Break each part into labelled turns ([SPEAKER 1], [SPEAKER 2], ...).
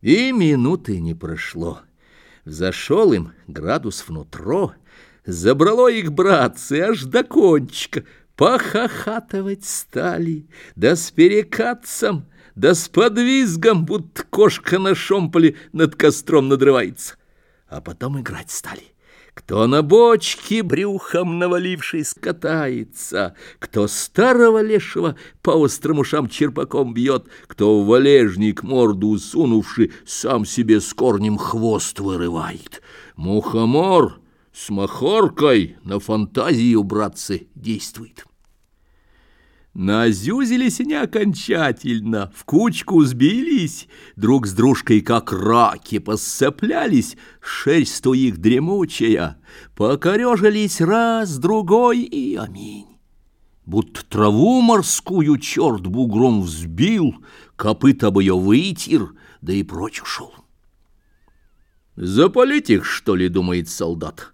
[SPEAKER 1] И минуты не прошло. Зашел им градус внутро, Забрало их, братцы, аж до кончика, Похохатывать стали, да с перекатцем, Да с подвизгом, будто кошка на шомполе Над костром надрывается. А потом играть стали. Кто на бочке брюхом навалившись катается, Кто старого лешего по острым ушам черпаком бьет, Кто в валежник морду сунувши сам себе с корнем хвост вырывает. Мухомор с махоркой на фантазию, братцы, действует. Назюзились они окончательно, в кучку сбились, друг с дружкой, как раки, посцеплялись, шерсть у их дремучая, покорежились раз, другой и аминь. Будто траву морскую черт бугром взбил, копыта бы ее вытер, да и прочь ушел. Запалить их, что ли, думает солдат?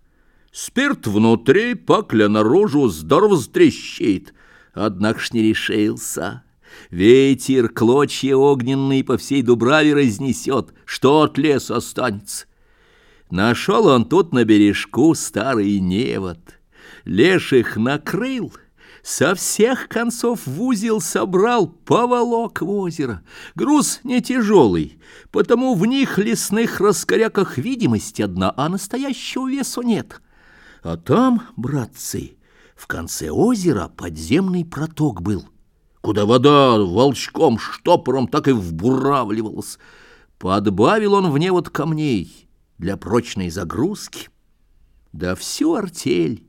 [SPEAKER 1] Спирт внутри, пакля наружу, здорово стрещит — однако ж не решился. Ветер клочья огненные по всей Дубраве разнесет, что от леса останется. Нашел он тут на бережку старый невод, леших накрыл, со всех концов в узел собрал, поволок в озеро. Груз не тяжелый, потому в них лесных раскоряках видимость одна, а настоящего весу нет. А там, братцы, в конце озера подземный проток был, куда вода волчком штопором так и вбуравливалась. Подбавил он в невод камней для прочной загрузки. Да всю артель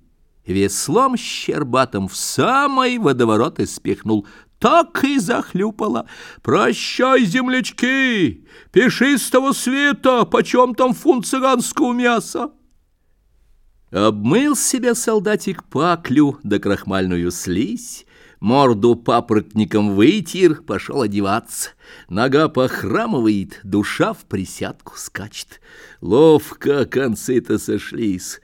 [SPEAKER 1] веслом щербатым в самый водоворот испихнул, так и захлюпала. «Прощай, землячки! Пиши с того света, почем там фунт цыганского мяса!» Обмыл себя солдатик паклю да крахмальную слизь, Морду папоротником вытер, пошел одеваться. Нога похрамывает, душа в присядку скачет. Ловко концы-то сошлись.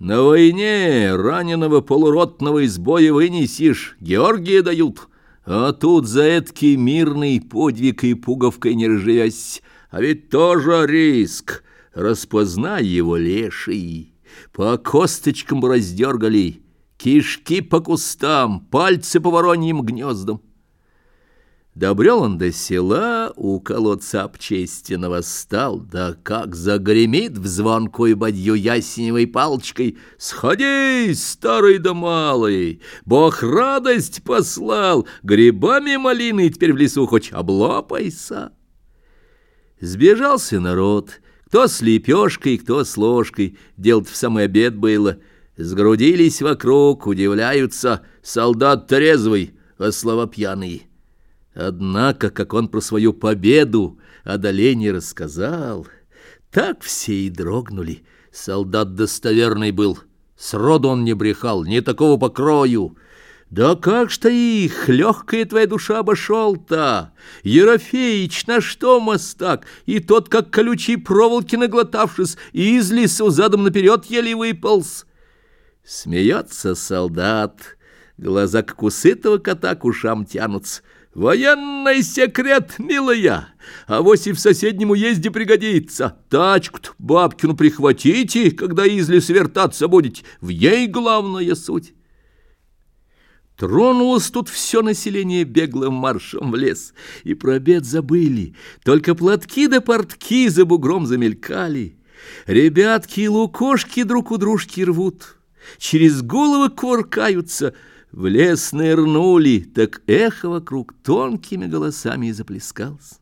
[SPEAKER 1] На войне раненого полуротного из боя вынесешь, Георгия дают. А тут за эткий мирный подвиг и пуговкой не разживясь. А ведь тоже риск. Распознай его леший. По косточкам раздергали, кишки по кустам, пальцы по вороньим гнездам. Добрел он до села, у колодца обчестенного стал, да как загремит в звонкую бадью ясеневой палочкой «Сходи, старый да малый, Бог радость послал, грибами малины теперь в лесу хоть облопайся!» Сбежался народ — кто с лепешкой, кто с ложкой. Дело-то в самый обед было. Сгрудились вокруг, удивляются. Солдат трезвый, а слова пьяные. Однако, как он про свою победу, одоление рассказал, так все и дрогнули. Солдат достоверный был. Сроду он не брехал, не такого покрою. Да как ж ты их, легкая твоя душа обошел-то? Ерофеич, на что мостак? И тот, как колючие проволоки наглотавшись, из лесу задом наперед еле выполз. Смеется солдат, глаза как у кота к ушам тянутся. Военный секрет, милая, а вось и в соседнем уезде пригодится. Тачку-то бабкину прихватите, когда из леса вертаться будете, в ей главная суть. Тронулось тут все население беглым маршем в лес, и про обед забыли, только платки да портки за бугром замелькали. Ребятки и лукошки друг у дружки рвут, через головы кувыркаются, в лес нырнули, так эхо вокруг тонкими голосами заплескалось.